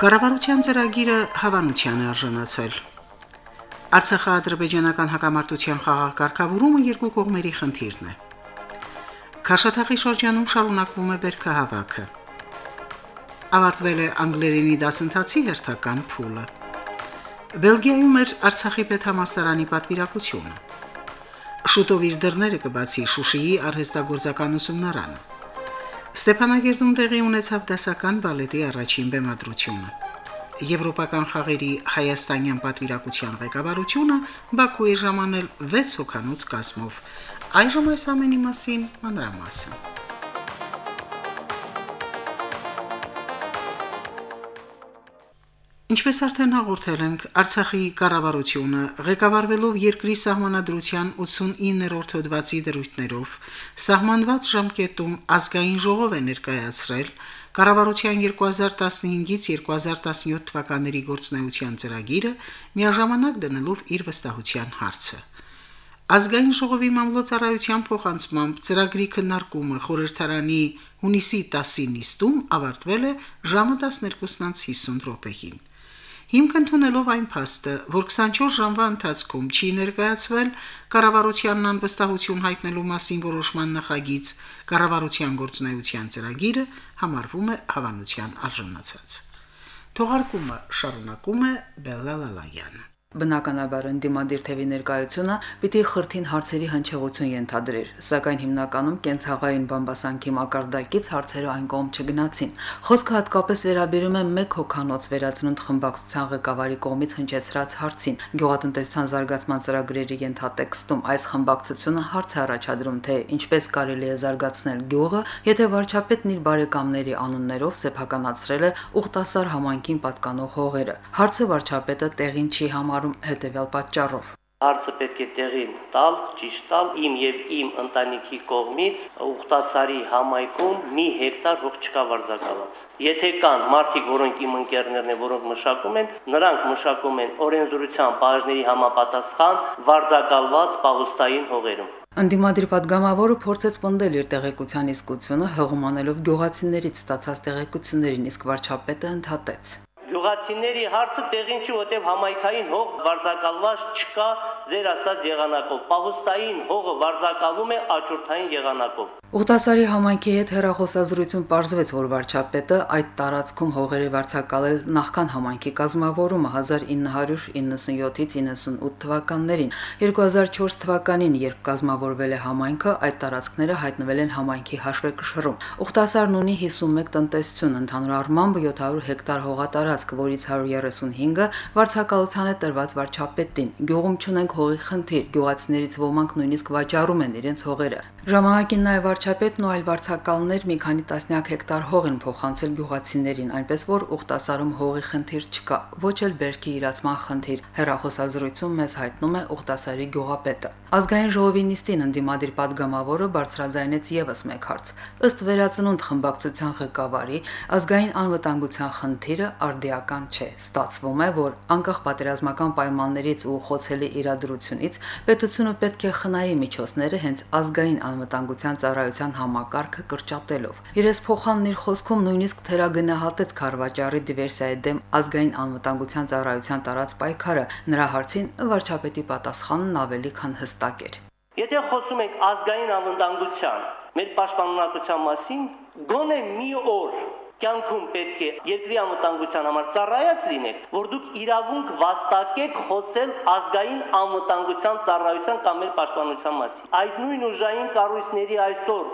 Կառավարության ծրագիրը հավանության է արժանացել։ Արցախա-ադրբեջանական հակամարտության խաղակարգավորումը երկու կողմերի խնդիրն է։ Քաշաթաղի շրջանում շարունակվում է βέρքահավաքը։ Ավարտվել է անգլերենի դասընթացի հերթական փուլը։ Բելգիայում էր Արցախի պետհամասարանի պատվիրակությունը։ Շուտով իր դռները կբացի Շուշիի արհեստագործական ուսումնարանը։ Ստեփանագերդում տեղի ունեցավ դասական բալետի առաջին բեմադրությունը։ Եվրոպական խաղերի հայաստանյան պատվիրակության ղեկավարությունը Բաքուի ժամանել 6 հոկանոց կազմով։ Այժմ այս ամենի մասին մանրամասն։ Ինչպես արդեն հաղորդել ենք, Արցախի կառավարությունը ղեկավարվելով երկրի սահմանադրության 89-րդ հոդվածի դրույթներով սահմանված ժամկետում ազգային ժողով է ներկայացրել կառավարության 2015-ից 2017 թվականների գործունեության ծրագիրը միաժամանակ դնելով իր վստահության հարցը։ Ազգային ժողովի մամլոյցարայության փոխանցմամբ ծրագրի քննարկումը խորհրդարանի հունիսի 10-ի նիստում ավարտվել է ժամը 12:50 րոպեին։ Հիմք ընդունելով այն փաստը, որ 24 ժամվա ընթացքում չի ներկայացվել կառավարությանն անվստահություն հայտնելու մասին որոշման նախագիծ, կառավարության գործունեության ծրագիրը համարվում է հավանության արժանացած։ Թողարկումը շարունակում է Բելլալալայանը։ Բնականաբար ընդդիմադիր թևի ներկայությունը պիտի խրթին հարցերի հնչեղություն ենթադրեր, սակայն հիմնականում կենցաղային բամբասանքի մակարդակից հարցերը այն կողմ չգնացին։ Խոսքը հատկապես վերաբերում է մեկ հոկանոց վերածնունդ խմբակցության ղեկավարի կողմից հնչեցրած հարցին։ Գյուղատնտեսության զարգացման ծրագրերի ենթատեքստում այս խմբակցությունը հարց է առաջադրում, թե ինչպես կարելի է զարգացնել գյուղը, եթե վարչապետն իր բարեկամների անուններով սեփականացրել է Ուխտասար համայնքին պատկանող հողերը։ Հարցը վարչապետը տեղին չի համար համարում հետևյալ պատճառով հարցը պետք է տեղին տալ, ճիշտ տալ իմ եւ իմ ընտանիքի կողմից Ուխտասարի համայնքում մի հեկտար հող չկա վարձակալած։ Եթե կան մարդիկ, որոնք իմ ընկերներն են, որոնք մշակում են, նրանք մշակում են օրենսդրության բաժների համապատասխան վարձակալված պահոստային հողերում։ Անդիմադիր падգամավորը փորձեց պնդել իր տեղեկության իսկությունը հղումանելով գյուղացիներից ստացած տեղեկություններին, իսկ վարչապետը ընդհատեց գյուղացիների հարցը տեղին չի, որտեղ համայնքային հող վարձակալված չկա ձեր ասած եղանակով։ Պահուստային հողը վարձակալվում է աճուրթային եղանակով։ Ուխտասարի համայնքի հետ հերախոսազրույցում ողջվեց, որ վարչապետը այդ տարածքում հողերի վարձակալել նախքան համայնքի կազմավորումը 1997-ից 98 թվականներին։ 2004 թվականին, երբ կազմավորվել է համայնքը, այդ տարածքները հայտնվել են համայնքի հաշվեկշռում։ Ուխտասարն ունի 51 տնտեսություն, ընդհանուր առմամբ 700 հեկտար հողատարածք, որից 135-ը վարձակալության է տրված վարչապետին։ Գյուղում չունենք հողի խնդիր, գյուղացիներից ոմանք նույնիսկ վաճառում են իրենց հողերը։ Ժամանակին նաև վարչապետն ու այլ վարչակալներ մի քանի տասնյակ հեկտար հող են փոխանցել գյուղացիներին, այնպես որ Ուխտասարում հողի խնդիր չկա, ոչ էլ բերքի իրացման խնդիր։ Հերախոսազրույցում մեզ հայտնում է Ուխտասարի գյուղապետը։ Ազգային ժողովի նիստին ընդդիմադիր падգամավորը բարձրաձայնեց եւս մեկ հարց։ Ըստ վերածնունդ խմբակցության ղեկավարի, ազգային անվտանգության խնդիրը արդիական չէ։ Ստացվում է, որ անկախ պատերազմական պայմաններից ու խոցելի իրադրությունից պետությունը պետք է խնայի միջոցները հենց ազգային անվտանգության ծառայության համակարգը կրճատելով։ Իրես փոխանն իր խոսքում նույնիսկ թերագնահատեց Խարվաճարի դիվերսիայի դեմ ազգային անվտանգության ծառայության տարած պայքարը։ Նրա հարցին վարչապետի պատասխանն ավելի քան հստակ էր։ Եթե խոսում ենք ազգային անվտանգության, մեր պաշտպանունակության մասին, գոնե մի օր կյանքում պետք է երկրի անվտանգության համար ծառայած լինեք, որ դուք իրավունք վաստակեք խոսել ազգային անվտանգության ծառայության կամ մեր պաշտպանության մասին։ Այդ նույն ուժային կառույցների այսօր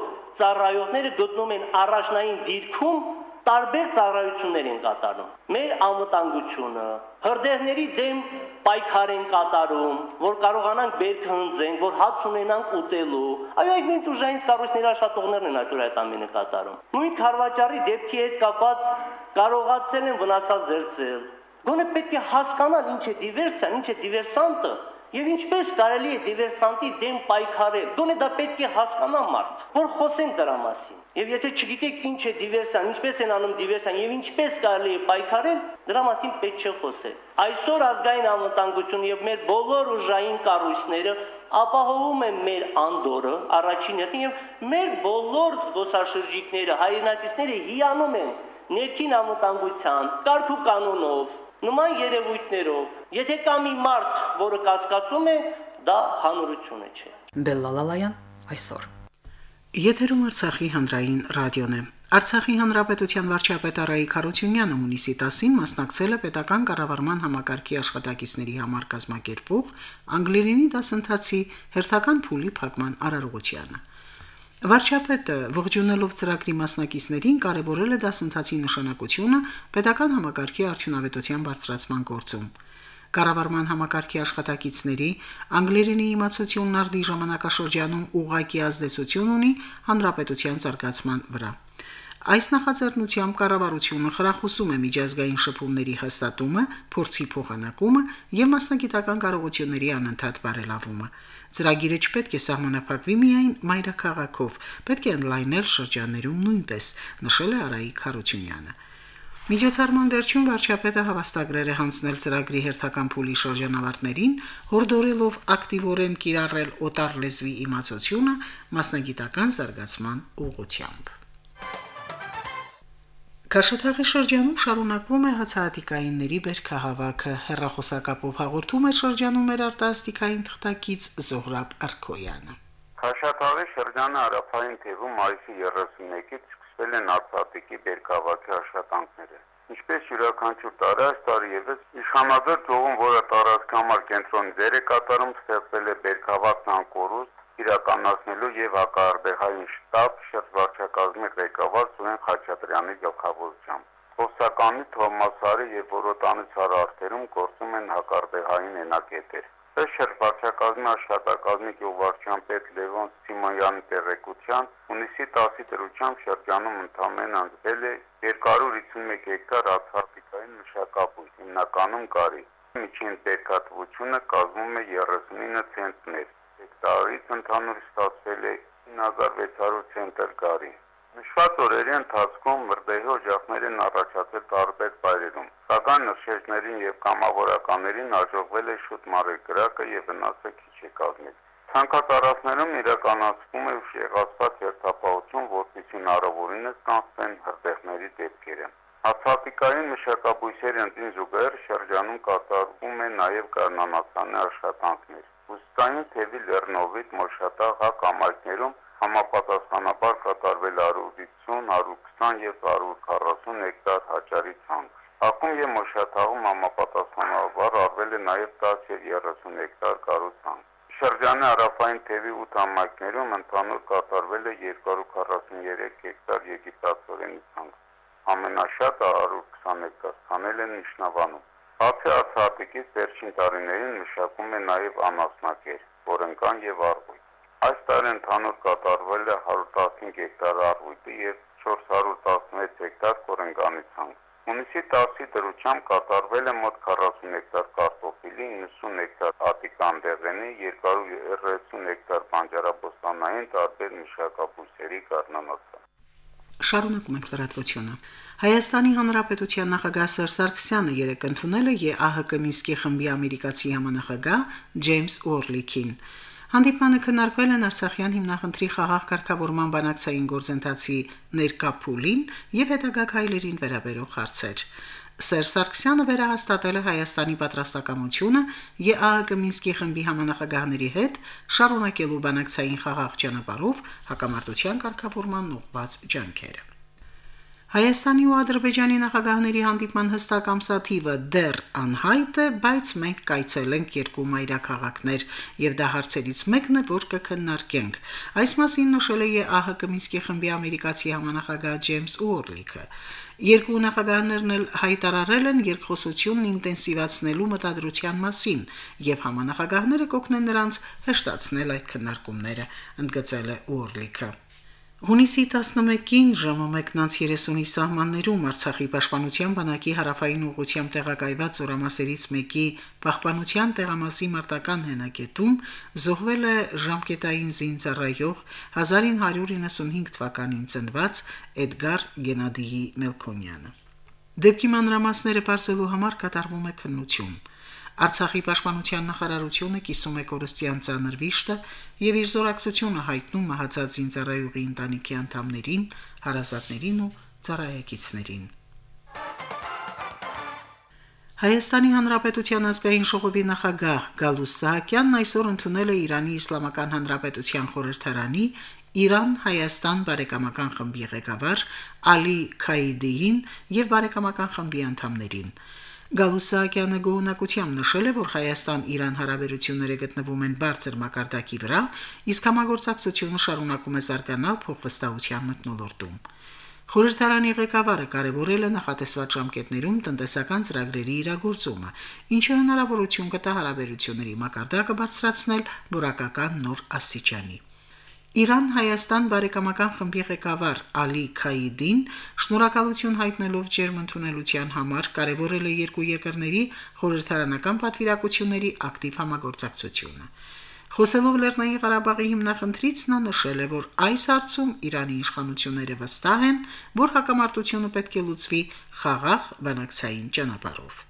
ծառայողները գտնում են առաջնային դիրքում տարբեր ծառայություններ են կատարում։ Մեր անվտանգությունը, հրդեհների դեմ պայքար են կատարում, որ կարողանանք բերքը հնձենք, որ հաց ունենանք ուտելու։ Այո, այդ նույն ուժային կառույցների աշխատողներն են այսօր այդ ամենը կատարում։ Նույն քարվաճարի դեպքի հետ կապած կարողացել են վնասած զերծել։ Գոնե պետք է հասկանալ ինչ է դիվերսիան, ինչ է դիվերսանտը, Եվ ինչպես կարելի է դիվերսանտի դեմ պայքարել։ Գոնե դա պետք է հասկանա մարդ, որ խոսենք դրա մասին։ Եվ եթե չգիտեք ինչ է դիվերսիան, ինչպես են անում դիվերսիան եւ ինչպես կարելի է պայքարել, դրա մասին պետք չէ խոսել։ Այսօր ազգային անվտանգություն եւ մեր բոլոր ուժային կառույցները ապահովում են մեր անդորը առաջին հերթին եւ մեր բոլոր զբոսաշրջիկները, հայրենակիցները հիանում են ներքին անվտանգության, կարգ ու կանոնով, նման երևույթներով, եթե կա մի մարդ, որը կասկածում է, դա հանրությունը չէ։ Բելլալալայան այսօր Եթերում Արցախի հանրային ռադիոն է։ Արցախի հանրապետության վարչապետ Արայիկ Խարությունյանը հունիսի 10-ին մասնակցել է պետական կառավարման համակարգի աշխատակիցների համար կազմակերպող անգլերենի դասընթացի հերթական փուլի փակման արարողությանը։ Վարչապետը ողջունելով ծրագրի մասնակիցներին կարևորել է դասընթացի նշանակությունը պետական համակարգի արդյունավետության բարձրացման գործում։ Կառավարման համակարգի աշխատակիցների անգլերենի իմացությունն արդի ժամանակաշրջանում ուղղակի ազդեցություն ունի հանրապետության զարգացման վրա։ Այս նախաձեռնությամբ կառավարությունը խրախուսում է միջազգային շփումների հաստատումը, փորձի փոխանակումը եւ մասնագիտական կարողությունների անընդհատ բարելավումը։ Ծրագիրը չպետք է սահմանափակվի միայն մայրաքաղաքով, պետք է ընդլայնել շրջաններում նույնպես, նշել է Արայիկ Խարությունյանը։ Միջոցառման վերջում վարչապետը հավաստագրեր է հանձնել ծրագրի հերթական փուլի շրջանավարտներին, հորդորելով ակտիվորեն կիրառել օտար լեզվի իմացությունը մասնագիտական զարգացման ուղղությամբ։ Քաշաթաղի շրջանում շարունակվում է հացահատիկայինների բերքահավաքը։ Հերրախոսակապով հաղորդում է շրջանում մեր արտասթիկային թղթակից Զոհրաբ Արքոյանը։ Քաշաթաղի շրջանը հարավային թևում մայիսի 31-ից սկսվել են արծաթիկի բերքավաքի աշխատանքները։ Ինչպես յուրաքանչյուր տարի այս տարի եւս իշխանադար ծողում, որը տարածքի համար կենտրոնի դեր է կատարում, ստեղծվել է բերքավակն անկորուստ իրականացնելու եւ հակարդեհային շտաբ շրջվարչակազմի ղեկավար Սուրեն Խաչատրյանի գլխավորությամբ։ Խոսականի Թոմասարի եւ Որոտանի ցարարտերում գործում են հակարդեհային էնակետեր։ Ըստ շրջակազմի աշխատակազմի գյուղվարչության պետ Լևոն Սիմոնյանի տեղեկության, ունիսի 10-ի դրությամբ շրջանում ընդամենը անցվել է 251 հեկտար ացառտիկային մշակաբույս, հիմնականում կարի։ Միջին տեղեկատվությունը կազմում է 39 ցենտներ։ Հեկտարից ընդհանուր ստացվել է 9600 ցենտր կարի։ Նշված օրերի ընթացքում մրդեհի օջախներ են առաջացել տարբեր վայրերում, սակայն նշեջներին եւ կամավորականներին աջողվել է շուտ մարել կրակը եւ վնասը քիչ է կազմել։ Ցանկատարածներում իրականացվում է ուշեղացված երթապահություն, որտիսի հնարավորինս կանցնեն հրդեհների դեպքերը։ Հացատիկային մշակաբույսերի ընտին զուգահեռ շրջանում կատարվում է նաև կանանացանի աշխատանքներ։ Ոստային թևի Լեռնովիտ Մոշատաղ հակամայքներում համապատասխանաբար կատարվել 150, 120 եւ 140 հեկտար հաճարի ցանք։ Հակում եւ Մոշաթաղում համապատասխանաբար արվել է նաեւ 10 եւ 30 հեկտար կառուցանք։ Շրջանի հարավային թևի 8 համայնքներում ընդհանուր կատարվել է 243 հեկտար եգիպտացորենի ցանք։ Ամենաշատը 120 հեկտար ցանել են Նիշնավանում։ Բացի ացատիկից վերջին տարիներին մշակում է նաև անասնակեր, որընկան եւ արբույտ։ Այս տարի ընդհանուր կատարվել է 115 հեկտար առույտի եւ 416 հեկտար կորնգանի ցանք։ Հունիսի 10-ի դրությամբ կատարվել է մոտ 40 հեկտար կարտոֆիլի, 90 հեկտար ատիկան դեղենի, 230 հեկտար բանջարաբոստանային տարբեր մշակաբույսերի կառնանացան։ Շարունակում ենք լրատվությունը։ Հայաստանի Հանրապետության նախագահ Սերժ Սարգսյանը երեկ ընդունել է ԵԱՀԿ Մինսկի խմբի ամերիկացի համանախագահ Ջեյմս Օրլիքին։ Հանդիպանը քննարկվել են Արցախյան հիմնախնդրի խաղաղ կարգավորման բանակցային գործընթացի ներկա փուլին եւ հետագա քայլերին վերաբերող հարցեր։ Սերժ Սարգսյանը վերահաստատել է Հայաստանի պատրաստակամությունը ԵԱՀԿ Մինսկի խմբի համանախագահների հետ շարունակելու բանակցային խաղաղ ճանապարհով հակամարտության կարգավորման ուղղված ջանքերը։ Հայաստանի ու Ադրբեջանի նախագահների հանդիպման հստակ ամսաթիվը դեռ անհայտ է, բայց մենք կայցելենք երկու մայրաքաղաքներ եւ դա հարցերից մեկն է, որ կքննարկենք։ Այս մասին նշել է ԱՀԿ Մինսկի խմբի ամերիկացի համանախագահ Ջեյմս Ուորլիքը։ Երկու նախագահներն էլ հայտարարել են երկխոսությունն ինտենսիվացնելու մտադրության մասին, եւ համանախագահները կօգնեն նրանց հեշտացնել այդ քննարկումները, ընդգծել է Ուորլիքը։ Հունիսի 11-ին ժամը 1:30-ի սահմաններում Արցախի պաշտպանության բանակի հարավային ուղությամբ տեղակայված զորամասերից մեկի պահպանության տեղամասի մարտական հենակետում զոհվել է ժամկետային զինծառայող 1995 թվականին ծնված Էդգար Գենադիի Մելքոնյանը։ Դեպքի մանրամասները բարձելու համար կատարվում է քննություն։ Արցախի պաշտպանության նախարարությունը կիսում է կորստյան ցաներ վիշտը եւ իր զորակցությունը հայտնում մահացած զինծառայողի ընտանիքի անդամներին, հարազատներին ու ծառայեկիցներին։ Հայաստանի Հանրապետության ազգային ժողովի նախագահ Գալուս Սահակյանն այսօր ընդունել է Իրանի Իսլամական Հանրապետության խորհրդարանի Իրան-Հայաստան բարեկամական խմբի ղեկավար Ալի Քայդիին եւ բարեկամական խմբի անդամներին։ Գալուսակյանը գոհնակությամբ նշել է, որ Հայաստան-Իրան հարաբերությունները գտնվում են բարձր մակարդակի վրա, իսկ համագործակցությունը շարունակում է զարգանալ փոխվստահության մթնոլորտում։ Խորհրդարանի ղեկավարը կարևորել է նախատեսված ժամկետներում տնտեսական ծրագրերի իրագործումը, ինչը հնարավորություն կտա հարաբերությունների մակարդակը բարձրացնել որակական նոր աստիճանի։ Իրան-Հայաստան բարեկամական խմբի ղեկավար Ալի Քայիդին շնորհակալություն հայտնելով ջերմ ընդունելության համար կարևորել է երկու երկրների խորհրդարանական պատվիրակությունների ակտիվ համագործակցությունը։ Խոսելով Լեռնային Ղարաբաղի հիմնախնդրից նա նշել է, որ այս հարցում Իրանի իշխանությունները վստահ են, որ հակամարտությունը պետք է լուծվի խաղաղ բանակցային ճանապարհով։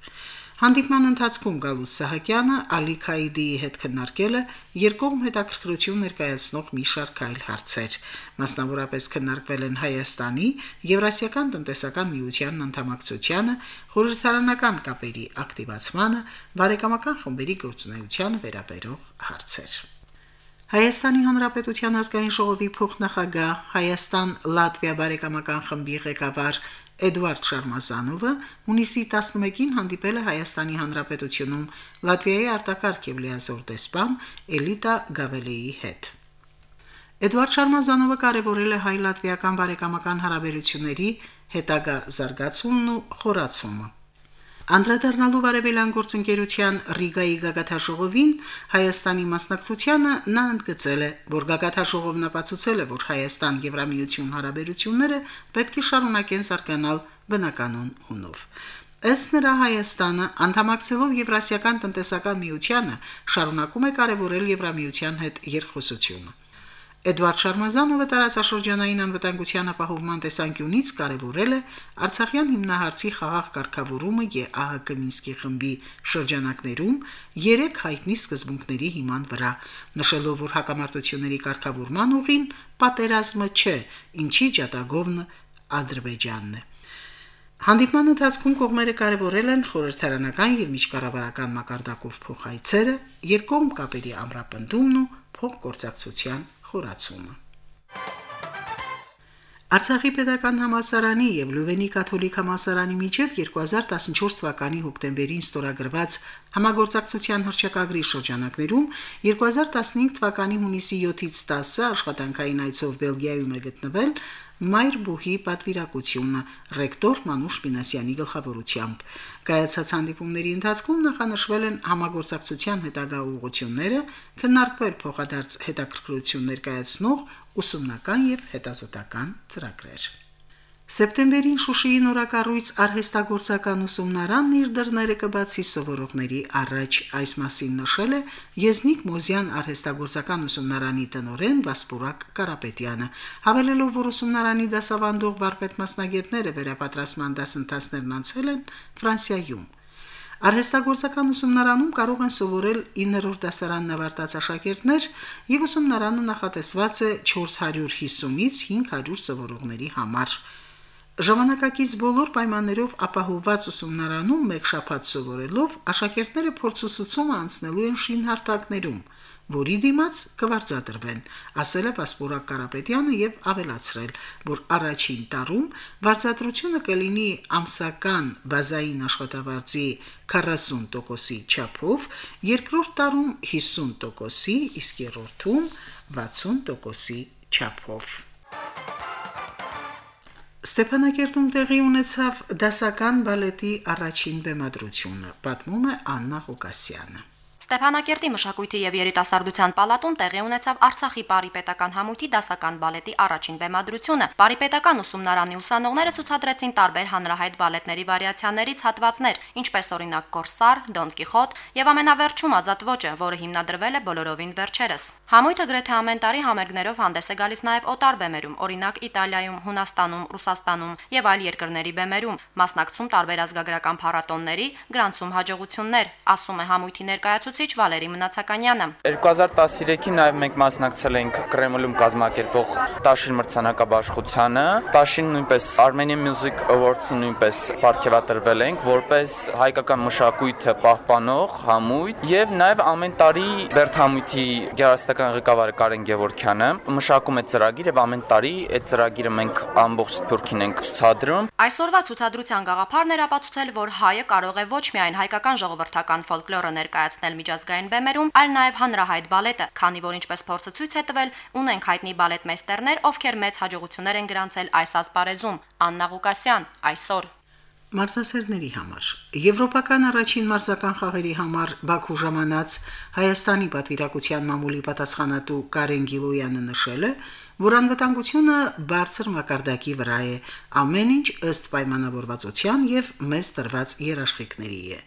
Հանդիպման ընթացքում Գալուս Սահակյանը Ալի Քայդիի հետ քննարկել է երկկողմ հետաքրքրություն ներկայացնող մի շարք այլ հարցեր։ Մասնավորապես քննարկվել են Հայաստանի Եվրասիական տնտեսական միության անդամակցությանը, խորհրդարանական կապերի ակտիվացմանը, բարեկամական խմբերի գործունեությանը վերաբերող հարցեր։ Հայաստանի Հանրապետության ազգային ժողովի փոխնախագահ Հայաստան-Լատվիա բարեկամական խմբի ղեկավար Էդվարդ Շարմազանովը հունիսի 11-ին հանդիպել է Հայաստանի Հանրապետությունում Լատվիայի արտակարգ եւ լիազոր դեսպան Էլիտա Գավելեի հետ։ Էդվարդ Շարմազանովը կարևորել է հայ-լատվիական բարեկամական հարաբերությունների հետագա զարգացումն ու խորացումը։ Անդրադառնալով արևելյան գործընկերության Ռիգայի գագաթաշողովին Հայաստանի մասնակցությանը նա ընդգծել է, որ գագաթաշողովն ապացուցել է, որ Հայաստան-Եվրամիություն հարաբերությունները պետք է շարունակեն զարգանալ բնականon հունով։ Ըստ նրա Հայաստանը անդամակցելով Եվրասիական տնտեսական միությանը շարունակում է կարևորել Եվրամիության հետ երկխոսությունը։ Էդվարդ Շարմազանովը տարածաշրջանային անվտանգության ապահովման տեսանկյունից կարևորել է Արցախյան հիմնահարցի խաղաղ կարգավորումը ԵԱՀԿ Մինսկի խմբի շրջանակներում երեք հայտնի սկզբունքների հիման վրա, նշելով, որ հակամարտությունների կարգավորման ուղին պատերազմը չէ, ինչի ջատագովն Ադրբեջանն է։ Հանդիպման ընթացքում կողմերը կարևորել են խորհրդարանական եւ միջկառավարական մակարդակով փոխայցերը, երկկողմ կապերի ամրապնդումն ու փոխգործակցության խորացումը։ Արցախի pedagogan համալսարանի եւ Լյուվենի կաթոլիկ համալսարանի միջև 2014 թվականի հոկտեմբերին ստորագրված համագործակցության հրճակագրի շրջանակներում 2015 թվականի հունիսի 7-ից 10-ը աշխատանքային այցով Բելգիայում է գտնվել Մայր Բուհի պատվիրակությունը ռեկտոր Մանուշ Մինասյանի գլխավորությամբ։ Կայացած հանդիպումների ընթացքում նախանշվել են համագործակցության հետագա ուղղությունները, քննարկվել փոխադարձ հետաքրքրություն ներկայացնող ուսումնական եւ հետազոտական ծրագրեր։ Սեպտեմբերին Շուշիի նորակառույց արհեստագործական ուսումնարանն իր դռները կբացի սովորողների առաջ այս մասին նշել է Եզնիկ Մոզյան արհեստագործական ուսումնարանի տնօրեն Վասպուրակ Կարապետյանը հավելելով որ ուսումնարանի դասավանդող վարպետ մասնագետները վերապատրաստման դասընթացներն անցել են Ֆրանսիայում Արհեստագործական ուսումնարանում կարող են սովորել 9-րդ դասարանն ավարտած աշակերտներ եւ ուսումնարանը նախատեսված է 450-ից 500 սովորողների համար։ Ժամանակակից բոլոր պայմաններով ապահովված ուսումնարանում մեկ շաբաթ սովորելով աշակերտները փորձուսուցումը անցնելու են շինհարտակներում, որի դիմաց կվարձատրվեն, ասել է Վասպուրակ Կարապետյանը եւ ավելացրել, որ առաջին տարում վարձատրությունը կլինի ամսական բազային աշխատավարձի 40%-ի չափով, երկրորդ տարում 50%-ի, իսկ երրորդում 60%-ի չափով։ Ստեփանակերտում տեղի ունեցավ դասական բալետի առաջին բեմադրությունը, պատմում է Աննա Ղուկասյանը։ Ստեփանակերտի մշակույթի եւ երիտասարդության պալատում տեղի ունեցավ Արցախի Պարիպետական համույթի դասական բալետի առաջին բեմադրությունը։ Պարիպետական ուսումնարանի ուսանողները ցուցադրեցին տարբեր հանրահայտ բալետների վարիացիաներից հատվածներ, ինչպես օրինակ Կորսար, Դոն Կիխոտ եւ ամենավերջում Ազատ ոճը, որը հիմնադրվել է բոլորովին վերջերս։ Համույթը գրեթե ամեն տարի համերգներով հանդես է գալիս նաեւ օտար բեմերում, օրինակ Իտալիայում, Հունաստանում, Ռուսաստանում եւ այլ երկրների բեմերում, մասնակցում տարբեր ազգագրական փառատոնների, գրանցում հաջողություններ, ասում է համույթի ներկայացուցիչ ուսուցիչ Վալերի Մնացականյանը։ 2013-ին նաև մենք մասնակցել ենք Կրեմլում կազմակերպվող Տաշին մրցանակաբաշխությանը։ Տաշին նույնպես Armenian Music Awards-ի նույնպես ապարգևատրվել ենք որպես հայկական մշակույթը պահպանող համույթ եւ նաև ամեն տարի Բերդ համույթի գեղարվեստական ղեկավարը Կարեն Գևորքյանը մշակում է ծրագիր եւ ամեն տարի այդ ծրագիրը մենք ամբողջ Թուրքին ենք ցուցադրում։ Այսօրվա ցուցադրության գաղափարն էր ապացուցել, որ հայը կարող է ոչ միայն հայկական ժողովրդական ֆոլկլորը ներկայացնել միջազգային բեմերում, այլ նաև հանրահայտ բալետը, քանի որ ինչպես փորձը ցույց է տվել, ունենք հայտնի բալետմեյստերներ, ովքեր մեծ հաջողություններ են գրանցել այս ասպարեզում։ Աննա Ղուկասյան, այսօր Մարզասերների համար Եվրոպական առաջին մարզական խաղերի համար Բաքու ժամանած Հայաստանի պատվիրակության մամուլի պատասխանատու Կարեն Գիլոյանը նշել է, որ անվտանգությունը բարձր մակարդակի վրա է, ամեն ինչ ըստ պայմանավորվածության եւ մեծ տրված երաշխիքների է։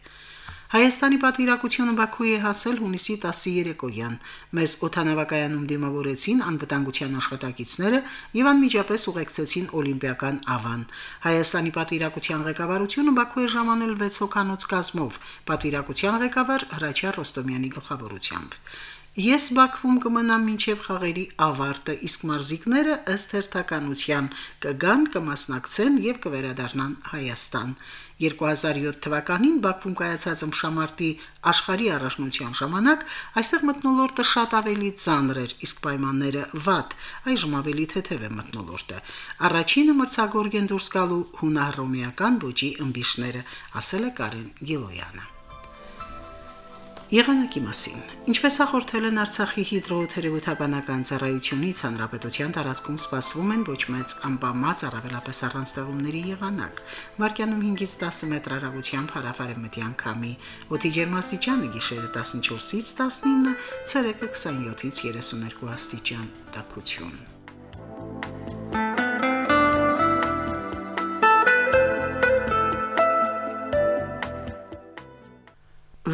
Հայաստանի պատվիրակությունը Բաքու է հասել հունիսի 13-օյան։ Մեզ օթանավակայանում դիմավորեցին անվտանգության աշխատակիցները եւ անմիջապես ուղեկցեցին Օլիմպիական ավան։ Հայաստանի պատվիրակության ղեկավարությունը Բաքու է ժամանել 6 հոկանոց կազմով, պատվիրակության ղեկավար Հրաչյա Ռոստոմյանի գլխավորությամբ։ Ես Բաքվում կմնամ մինչև խաղերի ավարտը, իսկ մարզիկները ըստ հերթականության կգան, կմասնակցեն եւ կվերադառնան Հայաստան։ 2007 թվականին Բաքվում կայացած ըմշամարտի աշխարհի առաջնության ժամանակ այստեղ մտնոլորտը շատ ավելի ծանր էր, իսկ պայմանները վատ, այժմ ավելի թեթև է մտնոլորտը։ Առաջինը մրցակցորգեն դուրս գալու հունահռոմեական ոճի ըմբիշները, ասել է Կարեն Գիլոյանը։ Եղանակի մասին։ Ինչպես հաղորդել են Արցախի հիդրոթերապևտաբանական ծառայությունից, հանրապետության տարածքում սպասվում են ոչ մեծ անբավարար առավելապես առանց ստեղումների եղանակ։ Վարկյանում 5-ից 10 մետր հեռագությամբ հարավարեմտյան քամի։ Օդի ջերմաստիճանը գիշերը 14-ից 19, ցերեկը 27-ից 32 աստիճան տաքություն։